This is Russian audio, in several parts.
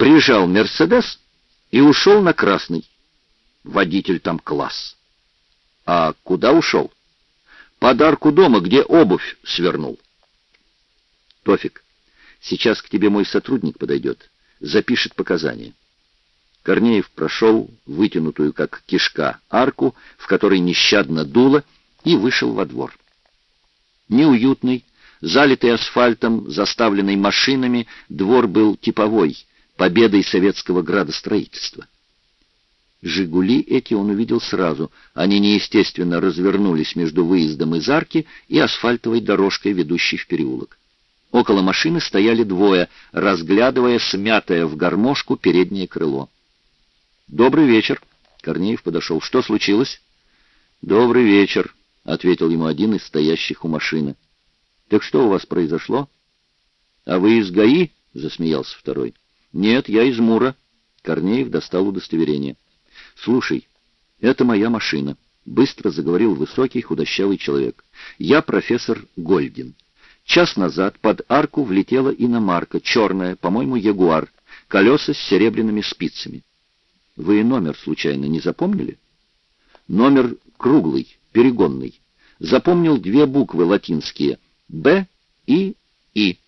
прижал «Мерседес» и ушел на красный. Водитель там класс. А куда ушел? Подарку дома, где обувь свернул. Тофик, сейчас к тебе мой сотрудник подойдет, запишет показания. Корнеев прошел вытянутую, как кишка, арку, в которой нещадно дуло, и вышел во двор. Неуютный, залитый асфальтом, заставленный машинами, двор был типовой, победой советского градостроительства. «Жигули» эти он увидел сразу. Они неестественно развернулись между выездом из арки и асфальтовой дорожкой, ведущей в переулок. Около машины стояли двое, разглядывая смятое в гармошку переднее крыло. «Добрый вечер!» — Корнеев подошел. «Что случилось?» «Добрый вечер!» — ответил ему один из стоящих у машины. «Так что у вас произошло?» «А вы из ГАИ?» — засмеялся второй. «Нет, я из Мура». Корнеев достал удостоверение. «Слушай, это моя машина», — быстро заговорил высокий худощавый человек. «Я профессор Гольдин. Час назад под арку влетела иномарка, черная, по-моему, Ягуар, колеса с серебряными спицами. Вы номер случайно не запомнили? Номер круглый, перегонный. Запомнил две буквы латинские «Б» и «И».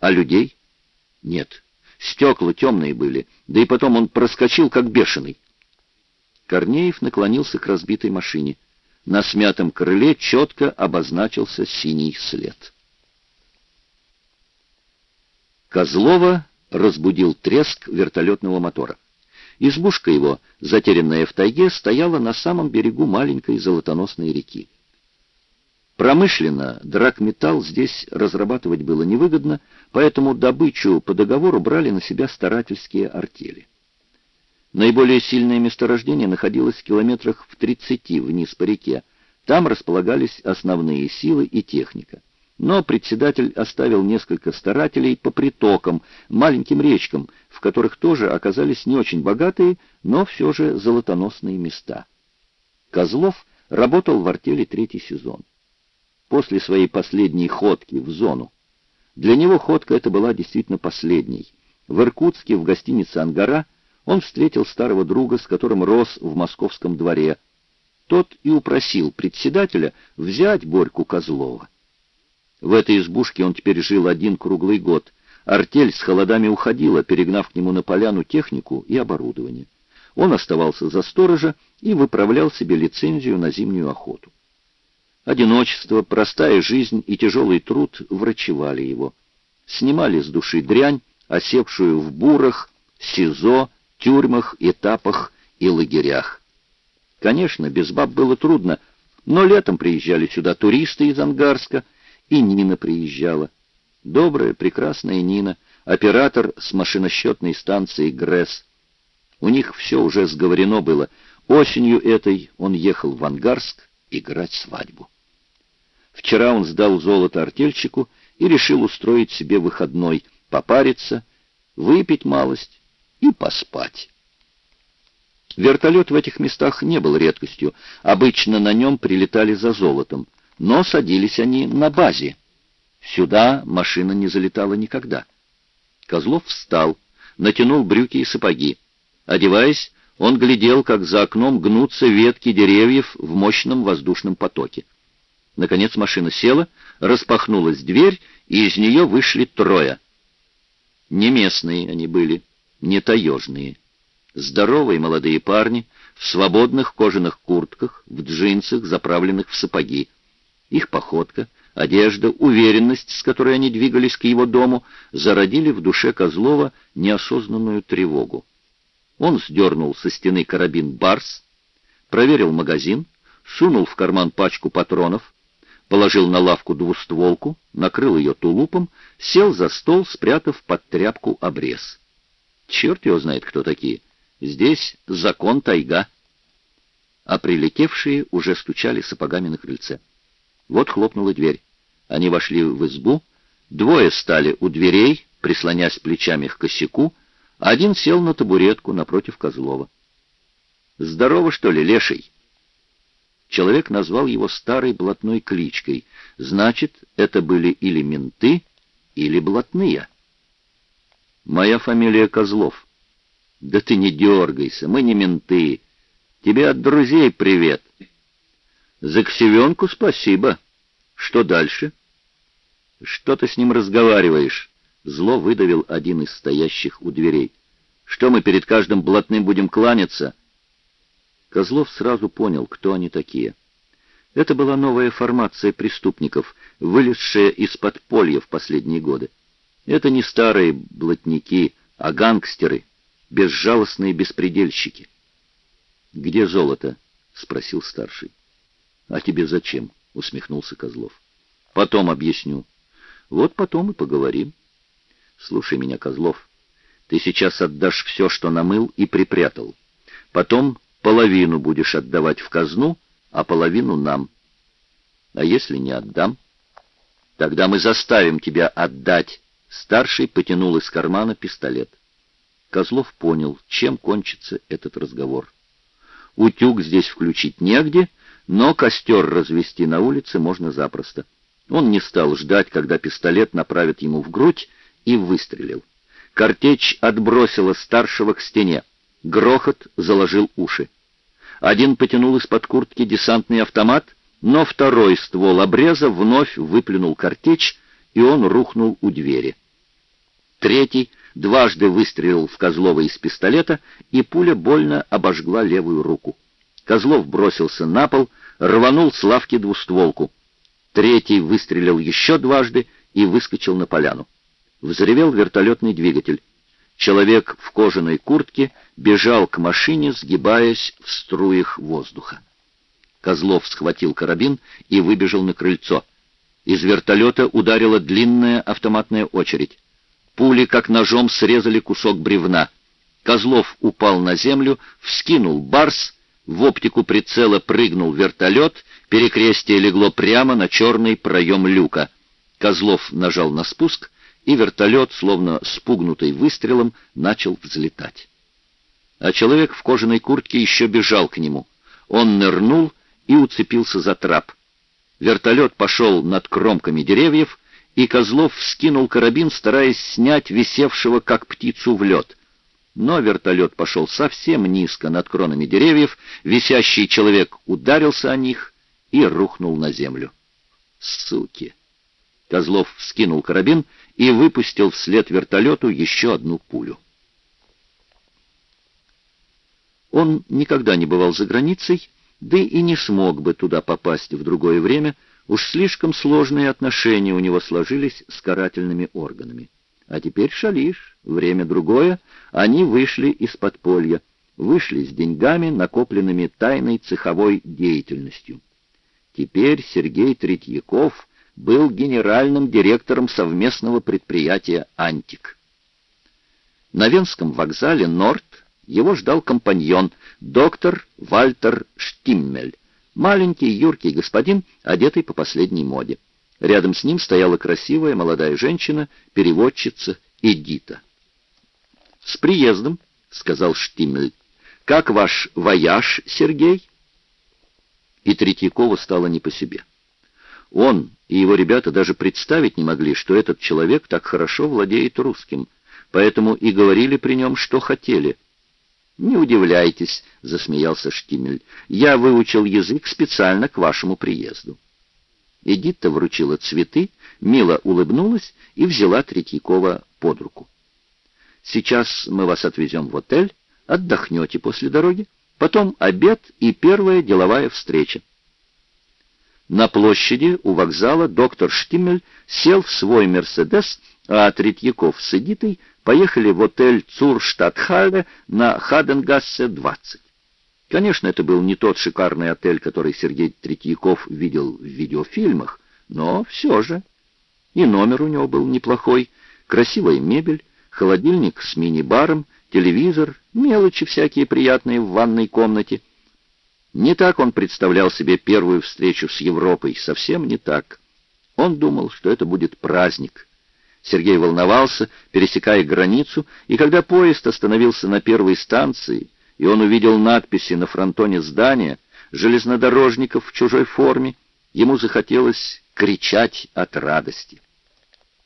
А людей? Нет. Стекла темные были, да и потом он проскочил, как бешеный. Корнеев наклонился к разбитой машине. На смятом крыле четко обозначился синий след. Козлова разбудил треск вертолетного мотора. Избушка его, затерянная в тайге, стояла на самом берегу маленькой золотоносной реки. Промышленно драгметалл здесь разрабатывать было невыгодно, поэтому добычу по договору брали на себя старательские артели. Наиболее сильное месторождение находилось в километрах в 30 вниз по реке. Там располагались основные силы и техника. Но председатель оставил несколько старателей по притокам, маленьким речкам, в которых тоже оказались не очень богатые, но все же золотоносные места. Козлов работал в артели третий сезон. После своей последней ходки в зону. Для него ходка эта была действительно последней. В Иркутске, в гостинице «Ангара», он встретил старого друга, с которым рос в московском дворе. Тот и упросил председателя взять Борьку Козлова. В этой избушке он теперь жил один круглый год. Артель с холодами уходила, перегнав к нему на поляну технику и оборудование. Он оставался за сторожа и выправлял себе лицензию на зимнюю охоту. Одиночество, простая жизнь и тяжелый труд врачевали его. Снимали с души дрянь, осевшую в бурах, СИЗО, тюрьмах, этапах и лагерях. Конечно, без баб было трудно, но летом приезжали сюда туристы из Ангарска, и Нина приезжала. Добрая, прекрасная Нина, оператор с машиносчетной станции ГРЭС. У них все уже сговорено было. Осенью этой он ехал в Ангарск играть свадьбу. Вчера он сдал золото артельщику и решил устроить себе выходной, попариться, выпить малость и поспать. Вертолет в этих местах не был редкостью. Обычно на нем прилетали за золотом, но садились они на базе. Сюда машина не залетала никогда. Козлов встал, натянул брюки и сапоги. Одеваясь, он глядел, как за окном гнутся ветки деревьев в мощном воздушном потоке. Наконец машина села, распахнулась дверь, и из нее вышли трое. Не местные они были не таежные. Здоровые молодые парни в свободных кожаных куртках, в джинсах, заправленных в сапоги. Их походка, одежда, уверенность, с которой они двигались к его дому, зародили в душе Козлова неосознанную тревогу. Он сдернул со стены карабин «Барс», проверил магазин, сунул в карман пачку патронов, положил на лавку двустволку, накрыл ее тулупом, сел за стол, спрятав под тряпку обрез. Черт его знает, кто такие. Здесь закон тайга. А прилетевшие уже стучали сапогами на крыльце. Вот хлопнула дверь. Они вошли в избу. Двое стали у дверей, прислонясь плечами к косяку. Один сел на табуретку напротив Козлова. «Здорово, что ли, леший?» Человек назвал его старой блатной кличкой. Значит, это были или менты, или блатные. «Моя фамилия Козлов». «Да ты не дергайся, мы не менты. Тебе от друзей привет». «За ксевенку спасибо. Что дальше?» «Что ты с ним разговариваешь?» Зло выдавил один из стоящих у дверей. «Что мы перед каждым блатным будем кланяться?» Козлов сразу понял, кто они такие. Это была новая формация преступников, вылезшая из подполья в последние годы. Это не старые блатники, а гангстеры, безжалостные беспредельщики. «Где золото?» — спросил старший. «А тебе зачем?» — усмехнулся Козлов. «Потом объясню». «Вот потом и поговорим». «Слушай меня, Козлов, ты сейчас отдашь все, что намыл и припрятал. Потом половину будешь отдавать в казну, а половину нам. А если не отдам? Тогда мы заставим тебя отдать. Старший потянул из кармана пистолет. Козлов понял, чем кончится этот разговор. Утюг здесь включить негде, но костер развести на улице можно запросто. Он не стал ждать, когда пистолет направят ему в грудь, и выстрелил. Картечь отбросила старшего к стене. Грохот заложил уши. Один потянул из-под куртки десантный автомат, но второй ствол обреза вновь выплюнул картечь, и он рухнул у двери. Третий дважды выстрелил в Козлова из пистолета, и пуля больно обожгла левую руку. Козлов бросился на пол, рванул с лавки двустволку. Третий выстрелил еще дважды и выскочил на поляну. Взревел вертолетный двигатель. Человек в кожаной куртке бежал к машине, сгибаясь в струях воздуха. Козлов схватил карабин и выбежал на крыльцо. Из вертолета ударила длинная автоматная очередь. Пули, как ножом, срезали кусок бревна. Козлов упал на землю, вскинул барс, в оптику прицела прыгнул вертолет, перекрестие легло прямо на черный проем люка. Козлов нажал на спуск — и вертолет, словно спугнутый выстрелом, начал взлетать. А человек в кожаной куртке еще бежал к нему. Он нырнул и уцепился за трап. Вертолет пошел над кромками деревьев, и Козлов вскинул карабин, стараясь снять висевшего, как птицу, в лед. Но вертолет пошел совсем низко над кронами деревьев, висящий человек ударился о них и рухнул на землю. Суки! Козлов вскинул карабин и выпустил вслед вертолету еще одну пулю. Он никогда не бывал за границей, да и не смог бы туда попасть в другое время, уж слишком сложные отношения у него сложились с карательными органами. А теперь шалишь, время другое, они вышли из подполья, вышли с деньгами, накопленными тайной цеховой деятельностью. Теперь Сергей Третьяков был генеральным директором совместного предприятия «Антик». На Венском вокзале «Норд» его ждал компаньон, доктор Вальтер Штиммель, маленький юркий господин, одетый по последней моде. Рядом с ним стояла красивая молодая женщина, переводчица Эдита. «С приездом», — сказал Штиммель. «Как ваш вояж, Сергей?» И Третьякову стало не по себе. Он и его ребята даже представить не могли, что этот человек так хорошо владеет русским, поэтому и говорили при нем, что хотели. «Не удивляйтесь», — засмеялся Штимель, — «я выучил язык специально к вашему приезду». Эдитта вручила цветы, мило улыбнулась и взяла Третьякова под руку. «Сейчас мы вас отвезем в отель, отдохнете после дороги, потом обед и первая деловая встреча. На площади у вокзала доктор Штиммель сел в свой «Мерседес», а Третьяков с Эдитой поехали в отель Цурштадтхалле на Хаденгассе 20. Конечно, это был не тот шикарный отель, который Сергей Третьяков видел в видеофильмах, но все же. И номер у него был неплохой, красивая мебель, холодильник с мини-баром, телевизор, мелочи всякие приятные в ванной комнате — не так он представлял себе первую встречу с Европой, совсем не так. Он думал, что это будет праздник. Сергей волновался, пересекая границу, и когда поезд остановился на первой станции, и он увидел надписи на фронтоне здания, железнодорожников в чужой форме, ему захотелось кричать от радости.